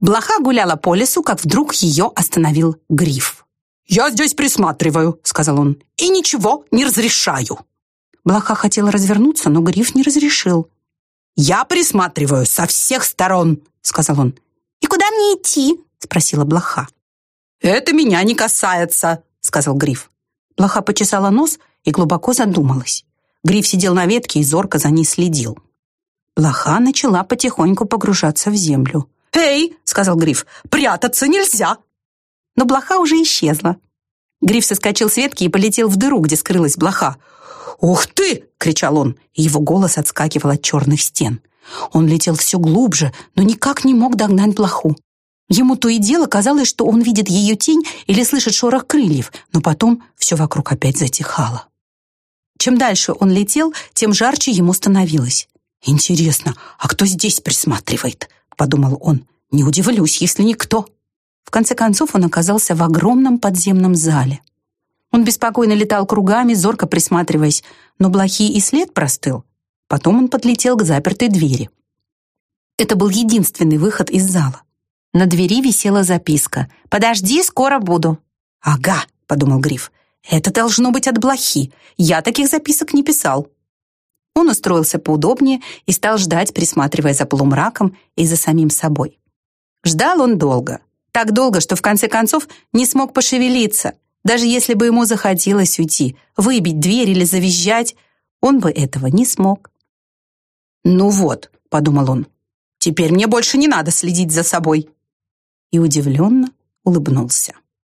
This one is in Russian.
Блоха гуляла по лесу, как вдруг ее остановил Гриф. «Я здесь присматриваю», — сказал он, — «и ничего не разрешаю». Блоха хотела развернуться, но Гриф не разрешил. «Я присматриваю со всех сторон», — сказал он. «И куда мне идти?» — спросила Блоха. «Это меня не касается», — сказал Гриф. Блоха почесала нос и глубоко задумалась. Гриф сидел на ветке и зорко за ней следил. Блоха начала потихоньку погружаться в землю. «Эй!» — сказал Гриф. «Прятаться нельзя!» Но блоха уже исчезла. Гриф соскочил с ветки и полетел в дыру, где скрылась блоха. «Ух ты!» — кричал он, его голос отскакивал от черных стен. Он летел все глубже, но никак не мог догнать блоху. Ему то и дело казалось, что он видит ее тень или слышит шорох крыльев, но потом все вокруг опять затихало. Чем дальше он летел, тем жарче ему становилось. «Интересно, а кто здесь присматривает?» — подумал он. «Не удивлюсь, если никто». В конце концов он оказался в огромном подземном зале. Он беспокойно летал кругами, зорко присматриваясь, но блохи и след простыл. Потом он подлетел к запертой двери. Это был единственный выход из зала. На двери висела записка «Подожди, скоро буду». «Ага», — подумал Гриф, — «это должно быть от блохи. Я таких записок не писал». Он устроился поудобнее и стал ждать, присматривая за полумраком и за самим собой. Ждал он долго. Так долго, что в конце концов не смог пошевелиться. Даже если бы ему захотелось уйти, выбить дверь или завизжать, он бы этого не смог. «Ну вот», — подумал он, — «теперь мне больше не надо следить за собой» и удивленно улыбнулся.